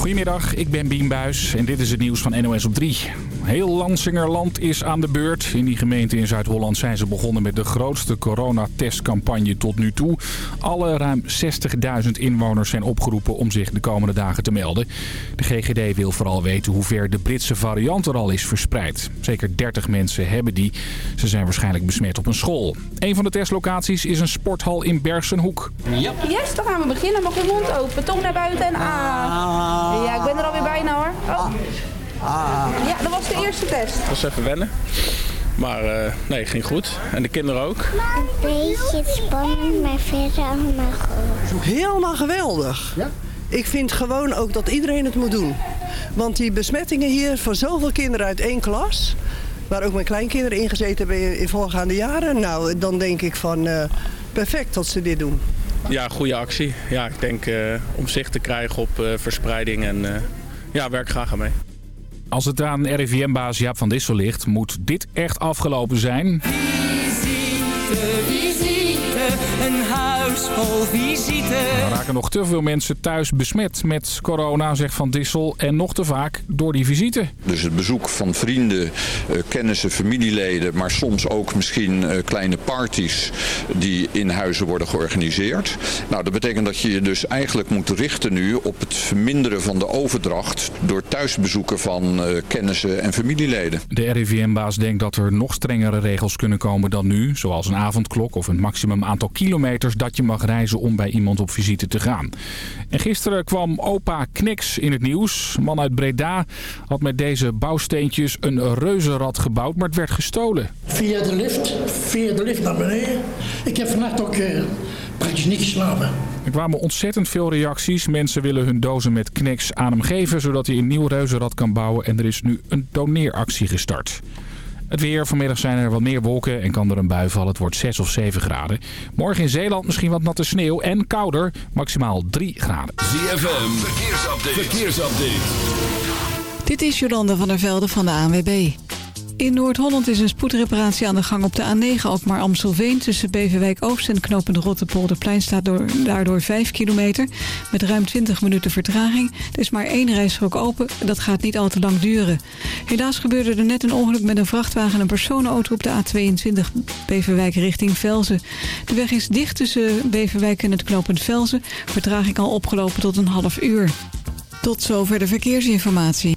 Goedemiddag, ik ben Bien Buis en dit is het nieuws van NOS op 3. Heel Lansingerland is aan de beurt. In die gemeente in Zuid-Holland zijn ze begonnen met de grootste coronatestcampagne tot nu toe. Alle ruim 60.000 inwoners zijn opgeroepen om zich de komende dagen te melden. De GGD wil vooral weten hoe ver de Britse variant er al is verspreid. Zeker 30 mensen hebben die. Ze zijn waarschijnlijk besmet op een school. Een van de testlocaties is een sporthal in Bergsenhoek. Ja. Yes, dan gaan we beginnen. Mag je mond open, tong naar buiten en ah. Ja, ik ben er alweer bijna hoor. Oh. Ja, dat was de eerste test. Dat was even wennen. Maar uh, nee, ging goed. En de kinderen ook? Een beetje spannend, maar verder allemaal goed. Helemaal geweldig. Ja? Ik vind gewoon ook dat iedereen het moet doen. Want die besmettingen hier van zoveel kinderen uit één klas... waar ook mijn kleinkinderen ingezeten hebben in voorgaande jaren... nou, dan denk ik van uh, perfect dat ze dit doen. Ja, goede actie. Ja, ik denk uh, om zicht te krijgen op uh, verspreiding en uh, ja, werk graag aan mee. Als het aan RIVM-baas Jaap van Dissel ligt, moet dit echt afgelopen zijn. Visite, visite, een huis vol visite. Er raken nog te veel mensen thuis besmet met corona, zegt Van Dissel. En nog te vaak door die visite. Dus het bezoek van vrienden, kennissen, familieleden... maar soms ook misschien kleine parties die in huizen worden georganiseerd. Nou, dat betekent dat je je dus eigenlijk moet richten nu... op het verminderen van de overdracht... door thuisbezoeken van kennissen en familieleden. De RIVM-baas denkt dat er nog strengere regels kunnen komen dan nu... zoals een avondklok of een maximum aantal kilometers... dat je mag reizen om bij iemand op visite te gaan. En gisteren kwam opa Kniks in het nieuws. Een man uit Breda had met deze bouwsteentjes een reuzenrad gebouwd, maar het werd gestolen. Via de lift, via de lift naar beneden. Ik heb vannacht ook uh, praktisch niet geslapen. Er kwamen ontzettend veel reacties. Mensen willen hun dozen met Kniks aan hem geven, zodat hij een nieuw reuzenrad kan bouwen. En er is nu een doneeractie gestart. Het weer. Vanmiddag zijn er wat meer wolken en kan er een bui vallen. Het wordt 6 of 7 graden. Morgen in Zeeland misschien wat natte sneeuw en kouder. Maximaal 3 graden. ZFM. Verkeersupdate. Verkeersupdate. Dit is Jolanda van der Velde van de ANWB. In Noord-Holland is een spoedreparatie aan de gang op de A9 Alkmaar-Amstelveen. Tussen Beverwijk-Oost en knopend Rotterpolderplein staat door, daardoor 5 kilometer. Met ruim 20 minuten vertraging. Er is maar één rijstrook open. Dat gaat niet al te lang duren. Helaas gebeurde er net een ongeluk met een vrachtwagen en een personenauto op de A22 Beverwijk richting Velzen. De weg is dicht tussen Beverwijk en het knopend Velzen. Vertraging al opgelopen tot een half uur. Tot zover de verkeersinformatie.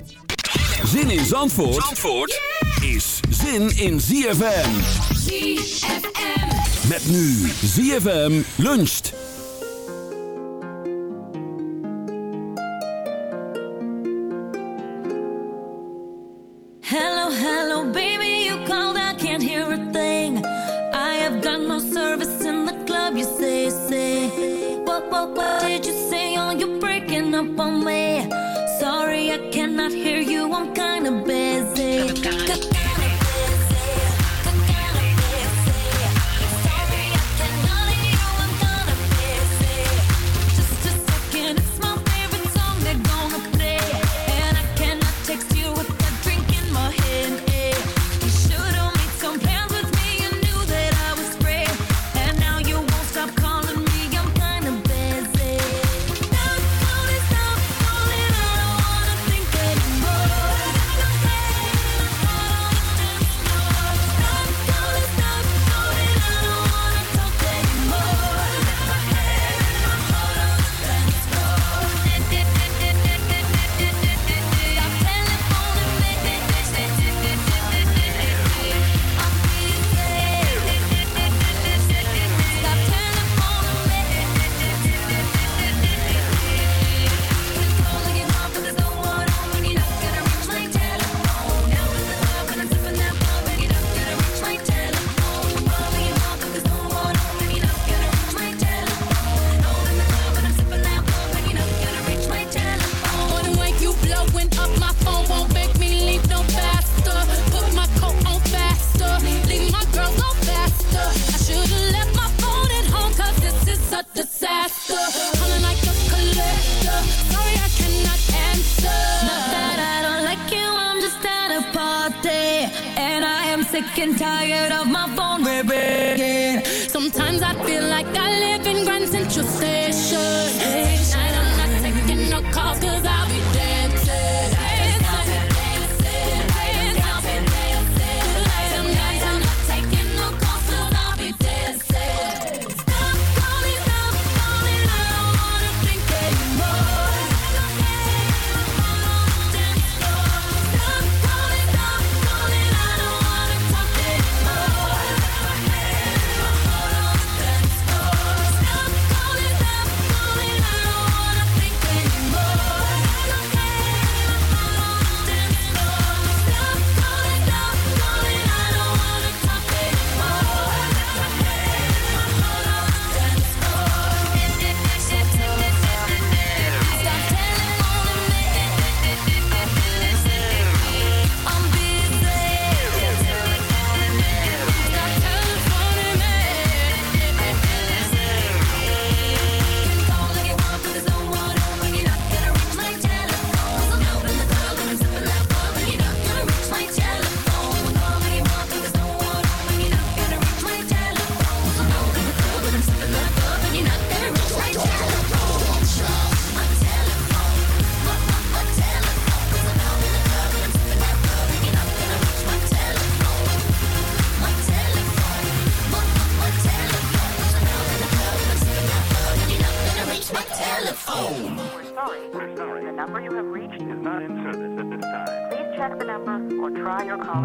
Zin in Zandvoort, Zandvoort is zin in ZFM. ZFM. Met nu ZFM luncht. Hello, hello, baby, you called, I can't hear a thing. I have got no service in the club, you say, say. What, what, what did you say? Oh, you're breaking up on me. sick and tired of my phone ringing. Sometimes I feel like I live in Grand Central Station.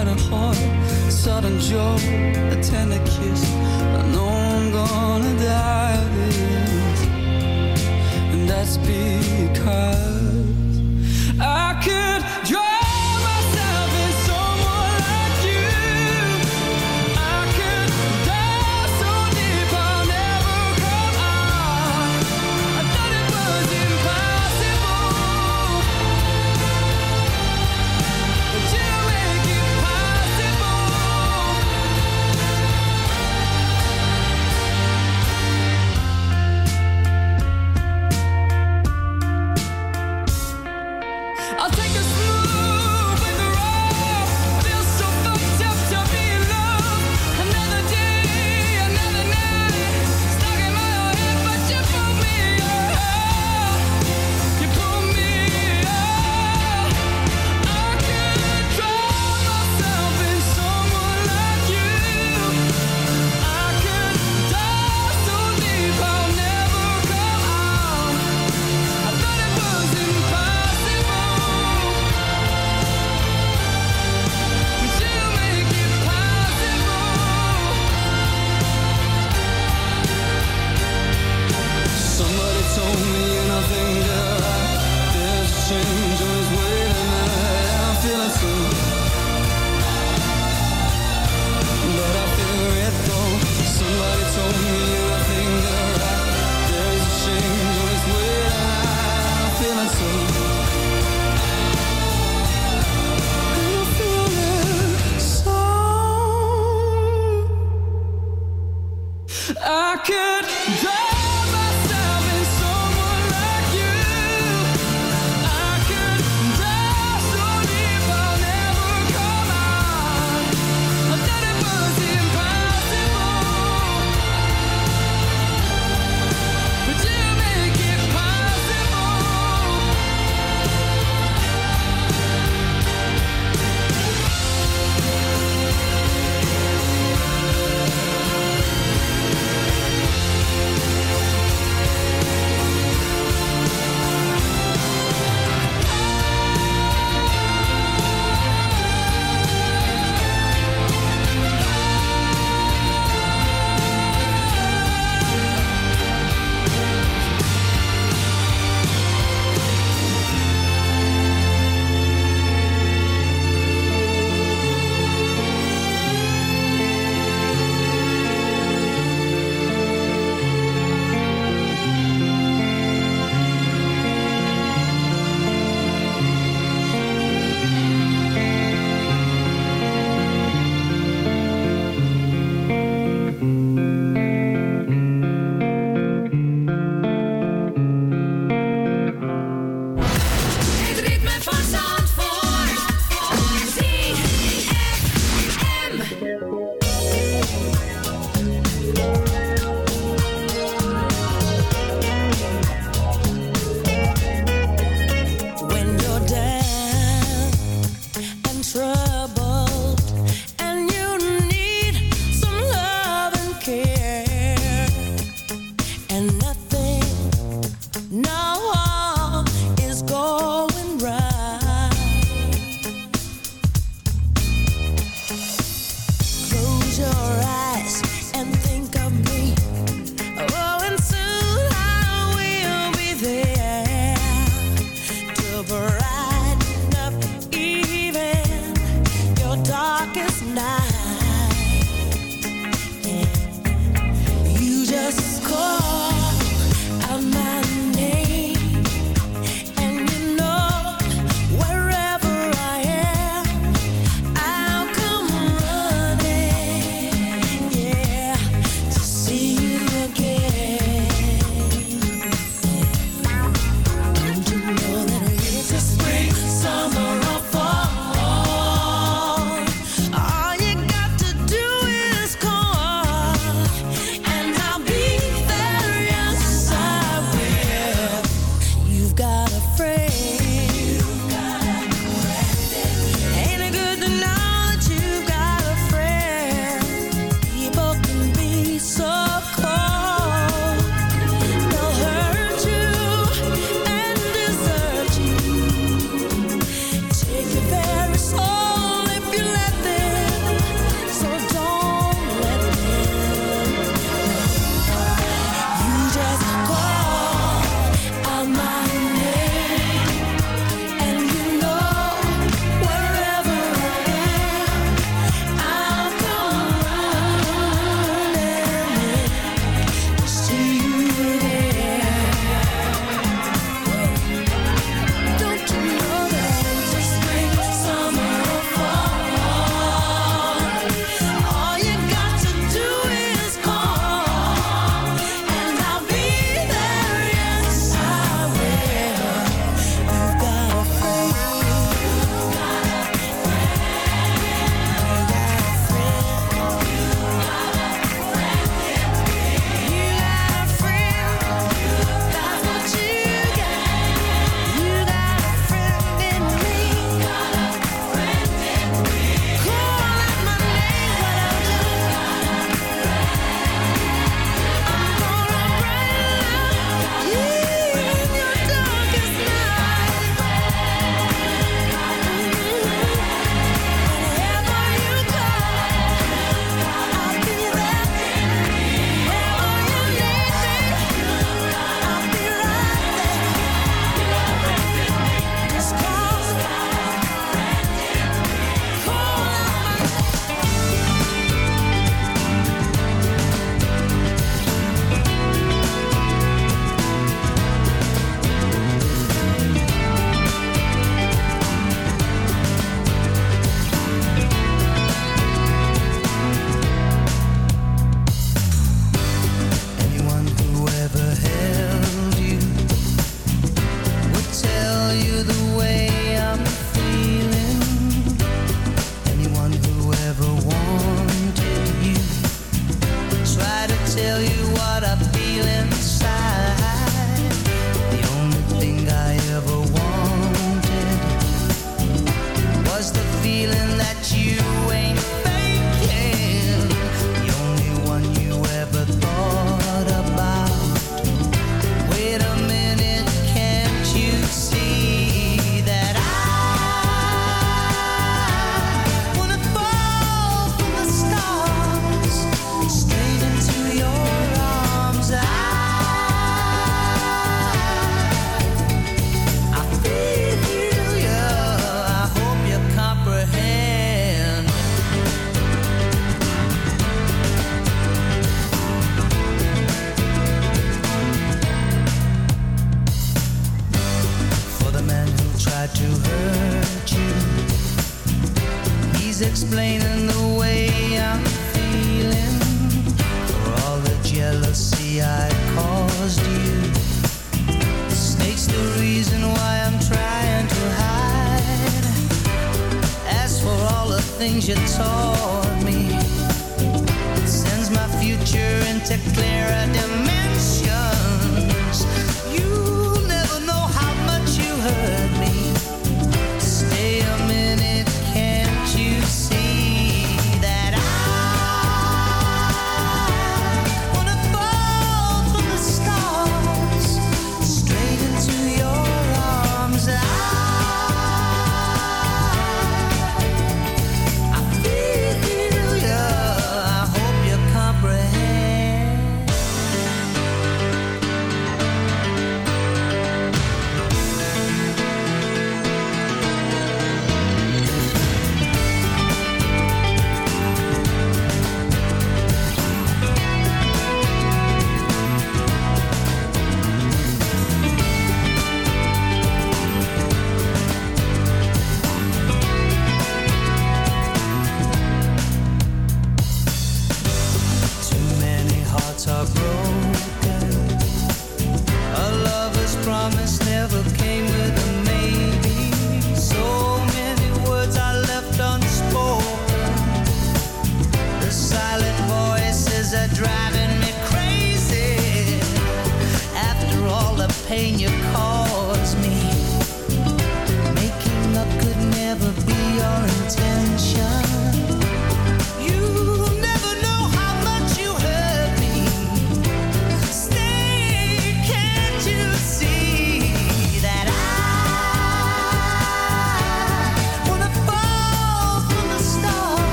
out and sudden joke, a tender kiss. I know I'm gonna die this, and that's because.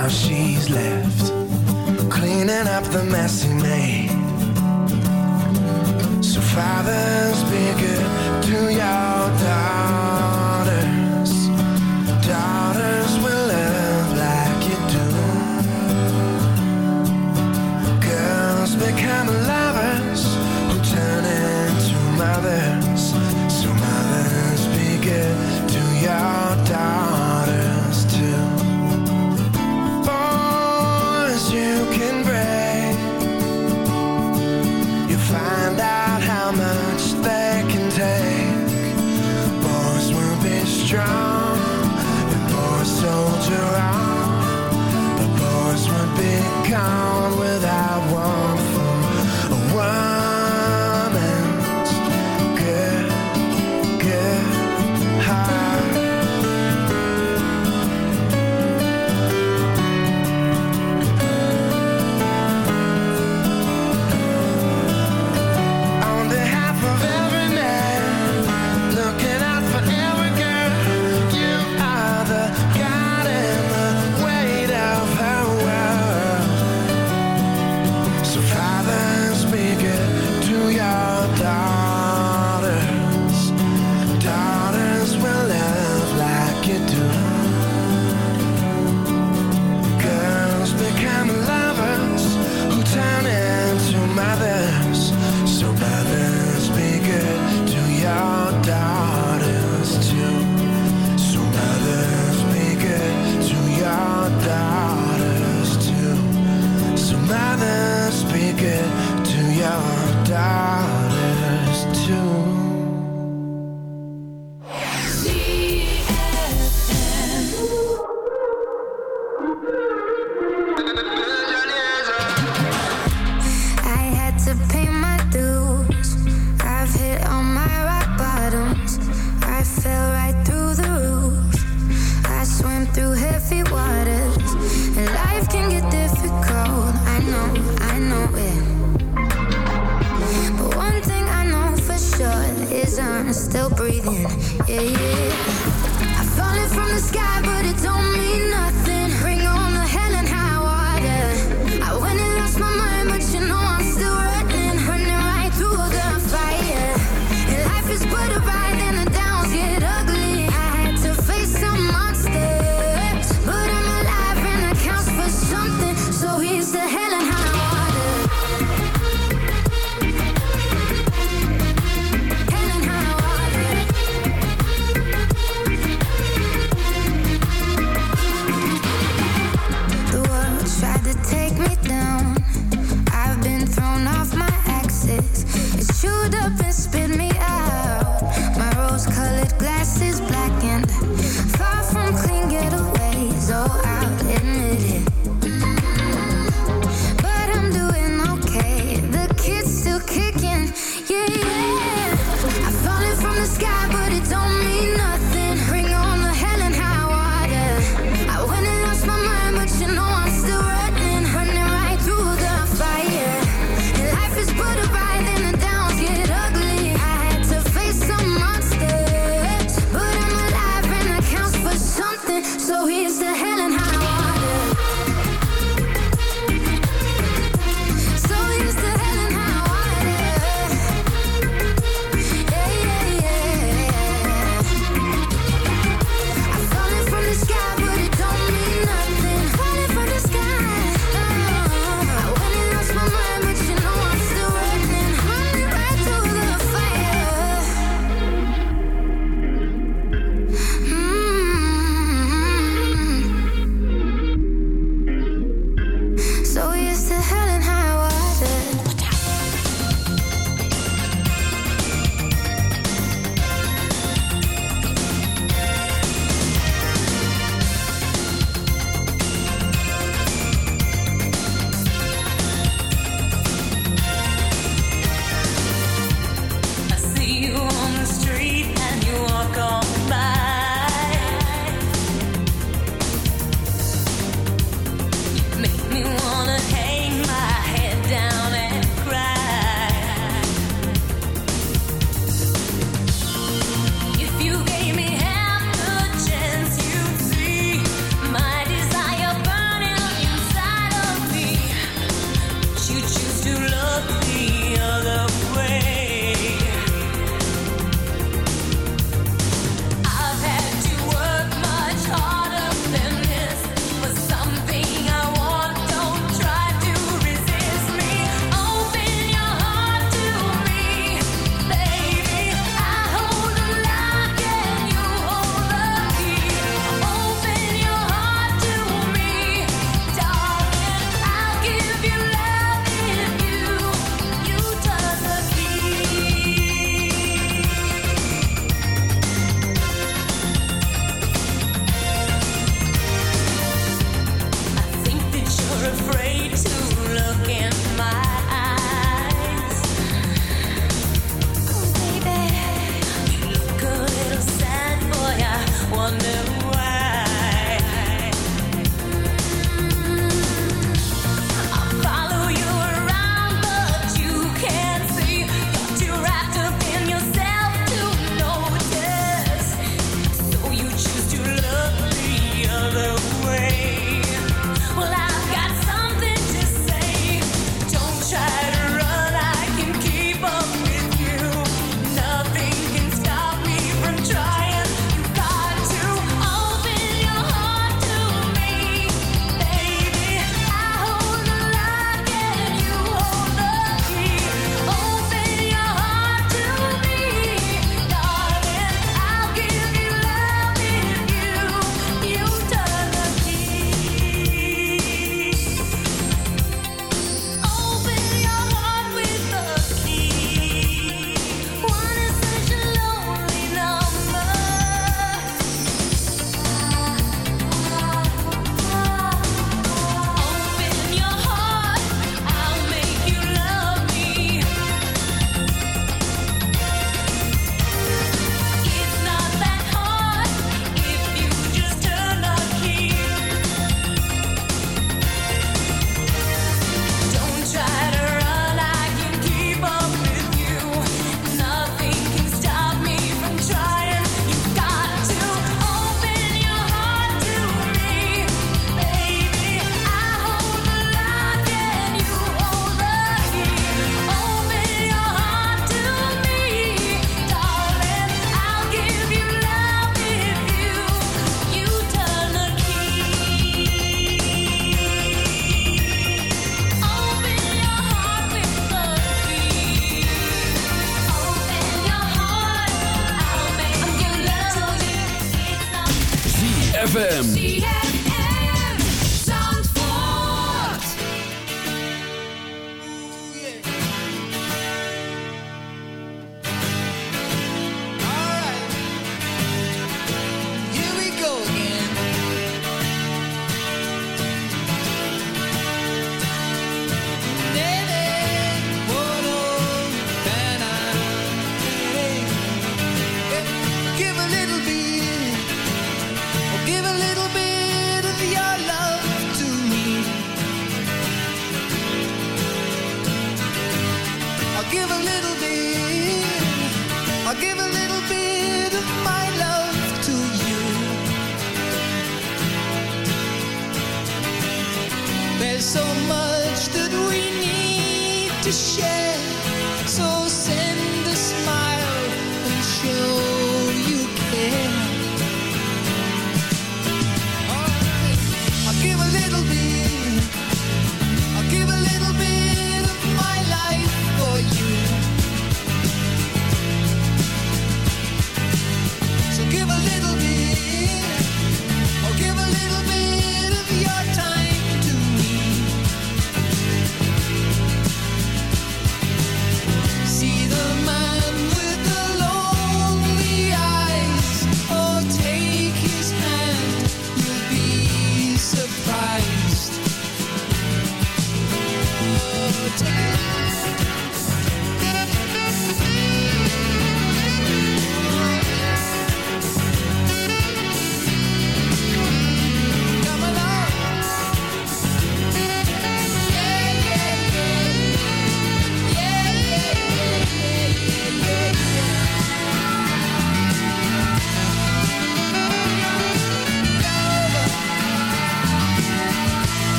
how she's left, cleaning up the mess he made. So fathers, be good to your daughter.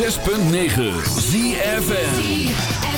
106.9 ZFN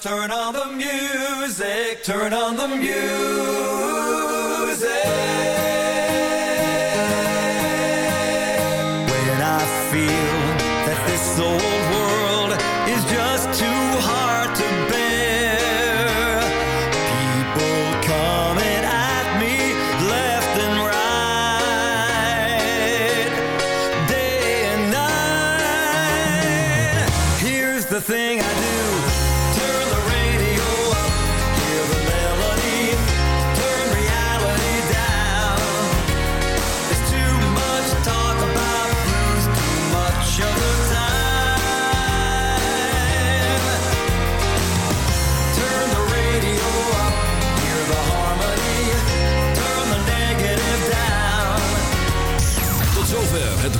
turn on the music, turn on the music.